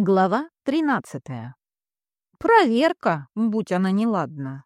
Глава 13. Проверка, будь она неладна.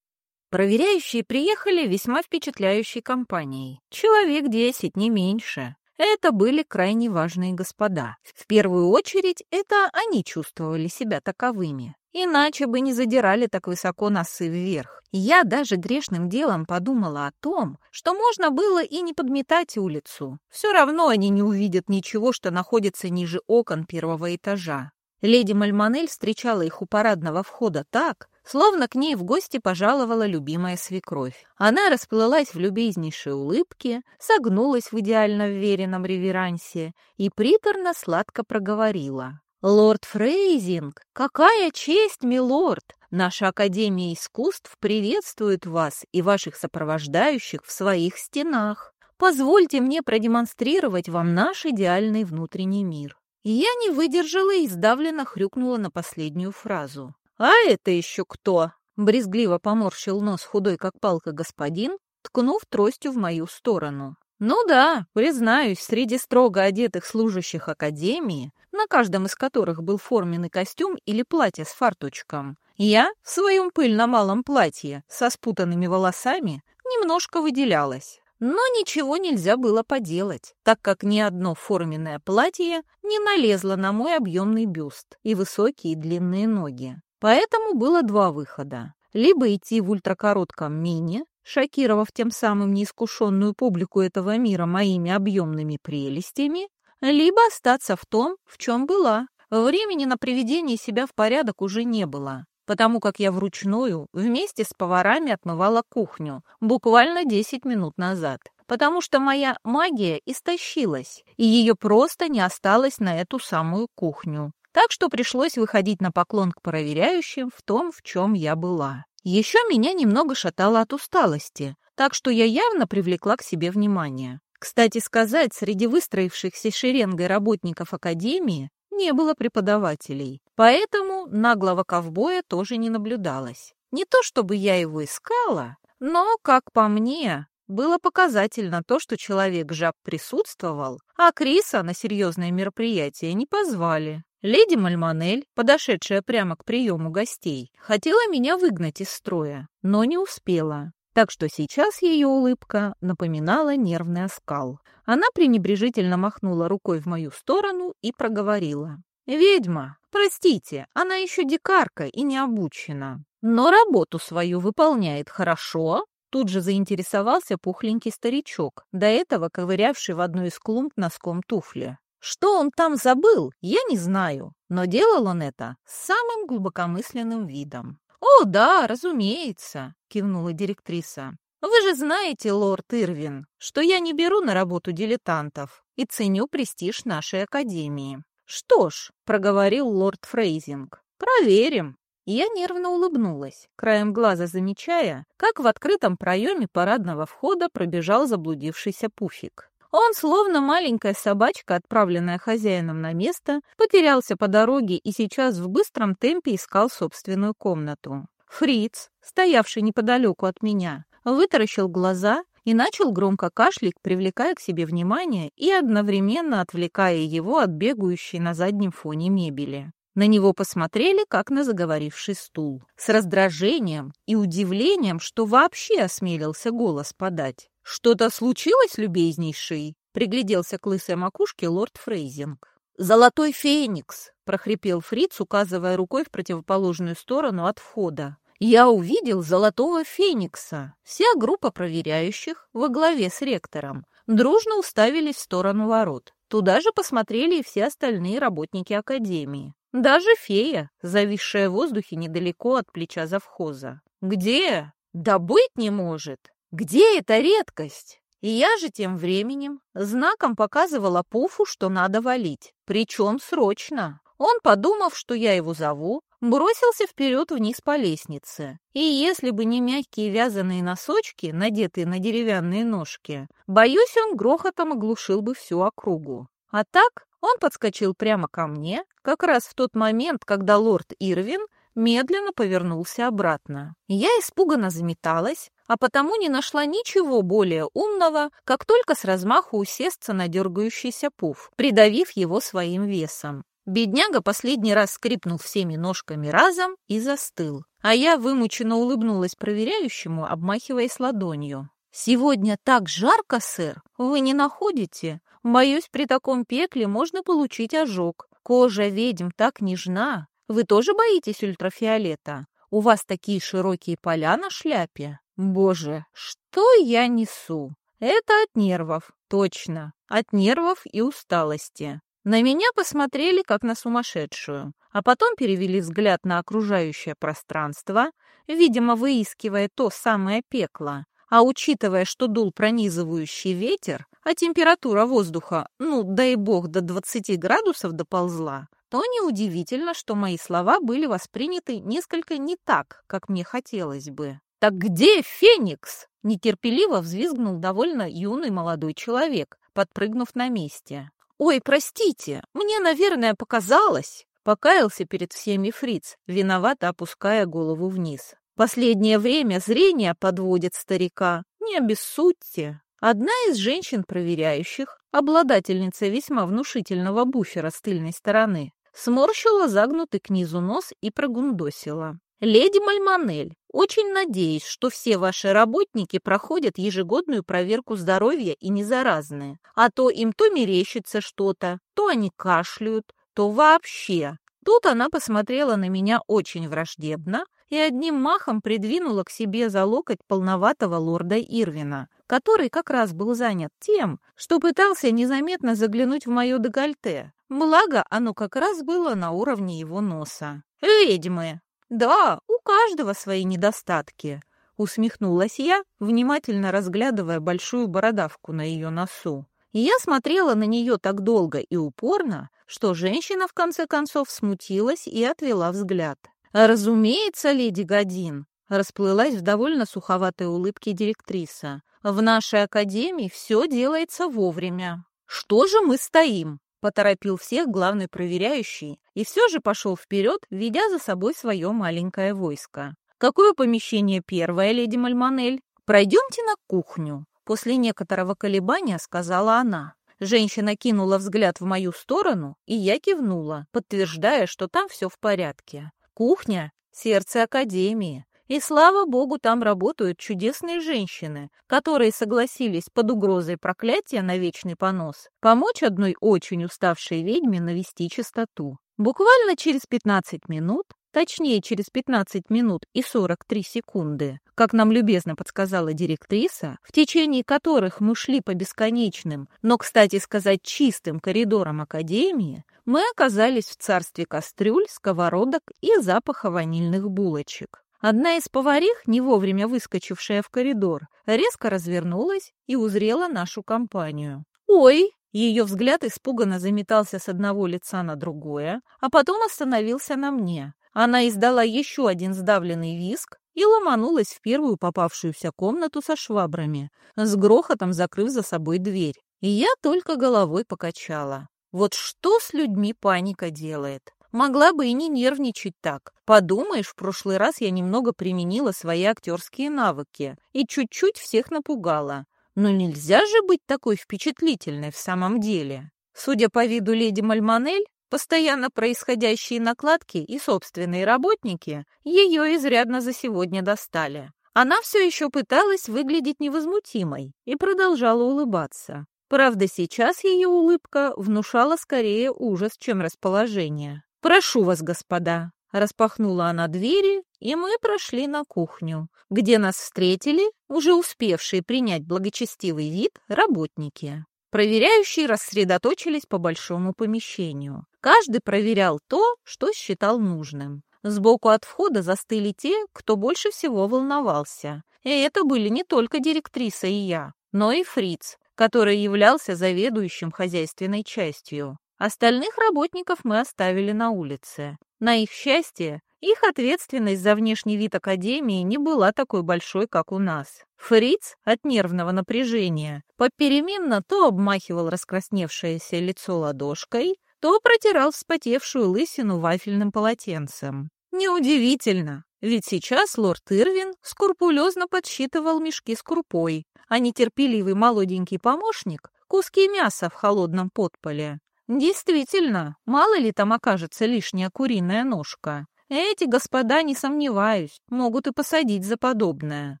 Проверяющие приехали весьма впечатляющей компанией. Человек десять, не меньше. Это были крайне важные господа. В первую очередь, это они чувствовали себя таковыми. Иначе бы не задирали так высоко носы вверх. Я даже грешным делом подумала о том, что можно было и не подметать улицу. Все равно они не увидят ничего, что находится ниже окон первого этажа. Леди Мальмонель встречала их у парадного входа так, словно к ней в гости пожаловала любимая свекровь. Она расплылась в любезнейшей улыбке, согнулась в идеально вверенном реверансе и приторно сладко проговорила. «Лорд Фрейзинг, какая честь, милорд! Наша Академия искусств приветствует вас и ваших сопровождающих в своих стенах. Позвольте мне продемонстрировать вам наш идеальный внутренний мир». Я не выдержала и сдавленно хрюкнула на последнюю фразу. «А это еще кто?» Брезгливо поморщил нос худой, как палка господин, ткнув тростью в мою сторону. Ну да, признаюсь, среди строго одетых служащих академии, на каждом из которых был форменный костюм или платье с фарточком, я в своем пыльно-малом платье со спутанными волосами немножко выделялась. Но ничего нельзя было поделать, так как ни одно форменное платье не налезло на мой объемный бюст и высокие длинные ноги. Поэтому было два выхода. Либо идти в ультракоротком мини, шокировав тем самым неискушенную публику этого мира моими объемными прелестями, либо остаться в том, в чем была. Времени на приведение себя в порядок уже не было, потому как я вручную вместе с поварами отмывала кухню буквально 10 минут назад, потому что моя магия истощилась, и ее просто не осталось на эту самую кухню. Так что пришлось выходить на поклон к проверяющим в том, в чем я была. Еще меня немного шатало от усталости, так что я явно привлекла к себе внимание. Кстати сказать, среди выстроившихся шеренгой работников Академии не было преподавателей, поэтому наглого ковбоя тоже не наблюдалось. Не то чтобы я его искала, но, как по мне, было показательно то, что человек-жаб присутствовал, а Криса на серьезное мероприятие не позвали. Леди Мальмонель, подошедшая прямо к приему гостей, хотела меня выгнать из строя, но не успела. Так что сейчас ее улыбка напоминала нервный оскал. Она пренебрежительно махнула рукой в мою сторону и проговорила. «Ведьма, простите, она еще дикарка и не обучена, но работу свою выполняет хорошо». Тут же заинтересовался пухленький старичок, до этого ковырявший в одну из клумб носком туфли. Что он там забыл, я не знаю, но делал он это с самым глубокомысленным видом. «О, да, разумеется», — кивнула директриса. «Вы же знаете, лорд Ирвин, что я не беру на работу дилетантов и ценю престиж нашей академии». «Что ж», — проговорил лорд Фрейзинг, — «проверим». Я нервно улыбнулась, краем глаза замечая, как в открытом проеме парадного входа пробежал заблудившийся пуфик. Он, словно маленькая собачка, отправленная хозяином на место, потерялся по дороге и сейчас в быстром темпе искал собственную комнату. Фриц, стоявший неподалеку от меня, вытаращил глаза и начал громко кашлять, привлекая к себе внимание и одновременно отвлекая его от бегающей на заднем фоне мебели. На него посмотрели, как на заговоривший стул, с раздражением и удивлением, что вообще осмелился голос подать. «Что-то случилось, любезнейший?» — пригляделся к лысой макушке лорд Фрейзинг. «Золотой феникс!» — прохрипел Фриц, указывая рукой в противоположную сторону от входа. «Я увидел золотого феникса!» Вся группа проверяющих во главе с ректором дружно уставились в сторону ворот. Туда же посмотрели и все остальные работники Академии. Даже фея, зависшая в воздухе недалеко от плеча завхоза. «Где? Да быть не может!» Где эта редкость? И я же тем временем знаком показывала Пуфу, что надо валить, причем срочно. Он, подумав, что я его зову, бросился вперед вниз по лестнице. И если бы не мягкие вязаные носочки, надетые на деревянные ножки, боюсь, он грохотом оглушил бы всю округу. А так он подскочил прямо ко мне, как раз в тот момент, когда лорд Ирвин медленно повернулся обратно. Я испуганно заметалась, а потому не нашла ничего более умного, как только с размаху усесться на дергающийся пуф, придавив его своим весом. Бедняга последний раз скрипнул всеми ножками разом и застыл, а я вымученно улыбнулась проверяющему, обмахиваясь ладонью. «Сегодня так жарко, сэр, вы не находите? Боюсь, при таком пекле можно получить ожог. Кожа ведьм так нежна. Вы тоже боитесь ультрафиолета? У вас такие широкие поля на шляпе? Боже, что я несу? Это от нервов, точно, от нервов и усталости. На меня посмотрели, как на сумасшедшую, а потом перевели взгляд на окружающее пространство, видимо, выискивая то самое пекло. А учитывая, что дул пронизывающий ветер, а температура воздуха, ну, дай бог, до 20 градусов доползла, то неудивительно, что мои слова были восприняты несколько не так, как мне хотелось бы. «Так где Феникс?» – нетерпеливо взвизгнул довольно юный молодой человек, подпрыгнув на месте. «Ой, простите, мне, наверное, показалось!» – покаялся перед всеми фриц, виновато опуская голову вниз. «Последнее время зрение подводит старика, не обессудьте!» Одна из женщин-проверяющих, обладательница весьма внушительного буфера с тыльной стороны, сморщила загнутый к низу нос и прогундосила. «Леди Мальмонель, очень надеюсь, что все ваши работники проходят ежегодную проверку здоровья и не заразные, а то им то мерещится что-то, то они кашляют, то вообще». Тут она посмотрела на меня очень враждебно и одним махом придвинула к себе за локоть полноватого лорда Ирвина, который как раз был занят тем, что пытался незаметно заглянуть в мое декольте, Благо, оно как раз было на уровне его носа. «Ведьмы!» «Да, у каждого свои недостатки», — усмехнулась я, внимательно разглядывая большую бородавку на ее носу. Я смотрела на нее так долго и упорно, что женщина в конце концов смутилась и отвела взгляд. «Разумеется, леди Годин», — расплылась в довольно суховатой улыбке директриса. «В нашей академии все делается вовремя. Что же мы стоим? Поторопил всех главный проверяющий и все же пошел вперед, ведя за собой свое маленькое войско. «Какое помещение первое, леди Мальмонель? Пройдемте на кухню», — после некоторого колебания сказала она. Женщина кинула взгляд в мою сторону, и я кивнула, подтверждая, что там все в порядке. Кухня — сердце Академии. И слава богу, там работают чудесные женщины, которые согласились под угрозой проклятия на вечный понос помочь одной очень уставшей ведьме навести чистоту. Буквально через 15 минут, точнее через 15 минут и 43 секунды, как нам любезно подсказала директриса, в течение которых мы шли по бесконечным, но, кстати сказать, чистым коридорам Академии, мы оказались в царстве кастрюль, сковородок и запаха ванильных булочек. Одна из поварих, не вовремя выскочившая в коридор, резко развернулась и узрела нашу компанию. «Ой!» Ее взгляд испуганно заметался с одного лица на другое, а потом остановился на мне. Она издала еще один сдавленный виск и ломанулась в первую попавшуюся комнату со швабрами, с грохотом закрыв за собой дверь. И я только головой покачала. Вот что с людьми паника делает? Могла бы и не нервничать так. Подумаешь, в прошлый раз я немного применила свои актерские навыки и чуть-чуть всех напугала. Но нельзя же быть такой впечатлительной в самом деле. Судя по виду леди Мальмонель, постоянно происходящие накладки и собственные работники ее изрядно за сегодня достали. Она все еще пыталась выглядеть невозмутимой и продолжала улыбаться. Правда, сейчас ее улыбка внушала скорее ужас, чем расположение. «Прошу вас, господа!» Распахнула она двери, и мы прошли на кухню, где нас встретили уже успевшие принять благочестивый вид работники. Проверяющие рассредоточились по большому помещению. Каждый проверял то, что считал нужным. Сбоку от входа застыли те, кто больше всего волновался. И это были не только директриса и я, но и Фриц, который являлся заведующим хозяйственной частью. Остальных работников мы оставили на улице. На их счастье, их ответственность за внешний вид Академии не была такой большой, как у нас. Фриц от нервного напряжения попеременно то обмахивал раскрасневшееся лицо ладошкой, то протирал вспотевшую лысину вафельным полотенцем. Неудивительно, ведь сейчас лорд Ирвин скрупулезно подсчитывал мешки с крупой, а нетерпеливый молоденький помощник — куски мяса в холодном подполе. Действительно, мало ли там окажется лишняя куриная ножка. Эти господа, не сомневаюсь, могут и посадить за подобное.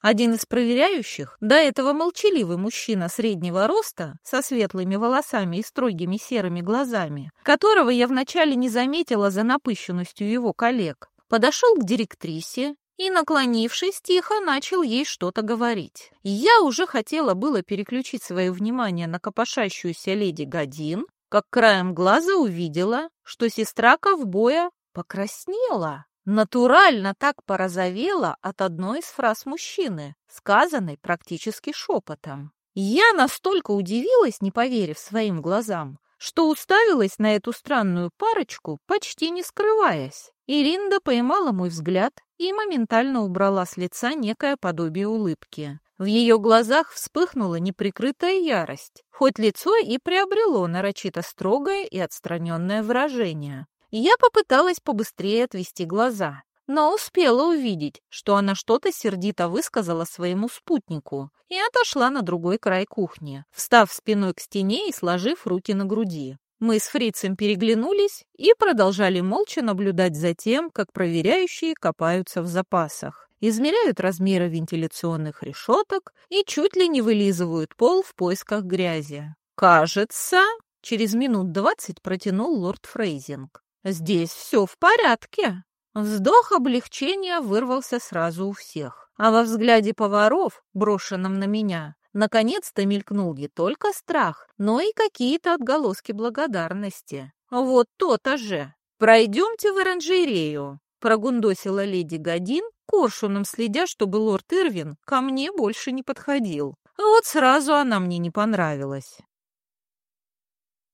Один из проверяющих, до этого молчаливый мужчина среднего роста, со светлыми волосами и строгими серыми глазами, которого я вначале не заметила за напыщенностью его коллег, подошел к директрисе и, наклонившись, тихо начал ей что-то говорить. Я уже хотела было переключить свое внимание на копошащуюся леди Годин, как краем глаза увидела, что сестра ковбоя покраснела. Натурально так порозовела от одной из фраз мужчины, сказанной практически шепотом. Я настолько удивилась, не поверив своим глазам, что уставилась на эту странную парочку, почти не скрываясь. Иринда поймала мой взгляд и моментально убрала с лица некое подобие улыбки. В ее глазах вспыхнула неприкрытая ярость, хоть лицо и приобрело нарочито строгое и отстраненное выражение. Я попыталась побыстрее отвести глаза, но успела увидеть, что она что-то сердито высказала своему спутнику и отошла на другой край кухни, встав спиной к стене и сложив руки на груди. Мы с фрицем переглянулись и продолжали молча наблюдать за тем, как проверяющие копаются в запасах, измеряют размеры вентиляционных решеток и чуть ли не вылизывают пол в поисках грязи. «Кажется...» — через минут двадцать протянул лорд Фрейзинг. Здесь все в порядке. Вздох облегчения вырвался сразу у всех. А во взгляде поваров, брошенном на меня, наконец-то мелькнул не только страх, но и какие-то отголоски благодарности. Вот то-то же. «Пройдемте в оранжерею», — прогундосила леди Годин, коршуном следя, чтобы лорд Ирвин ко мне больше не подходил. Вот сразу она мне не понравилась.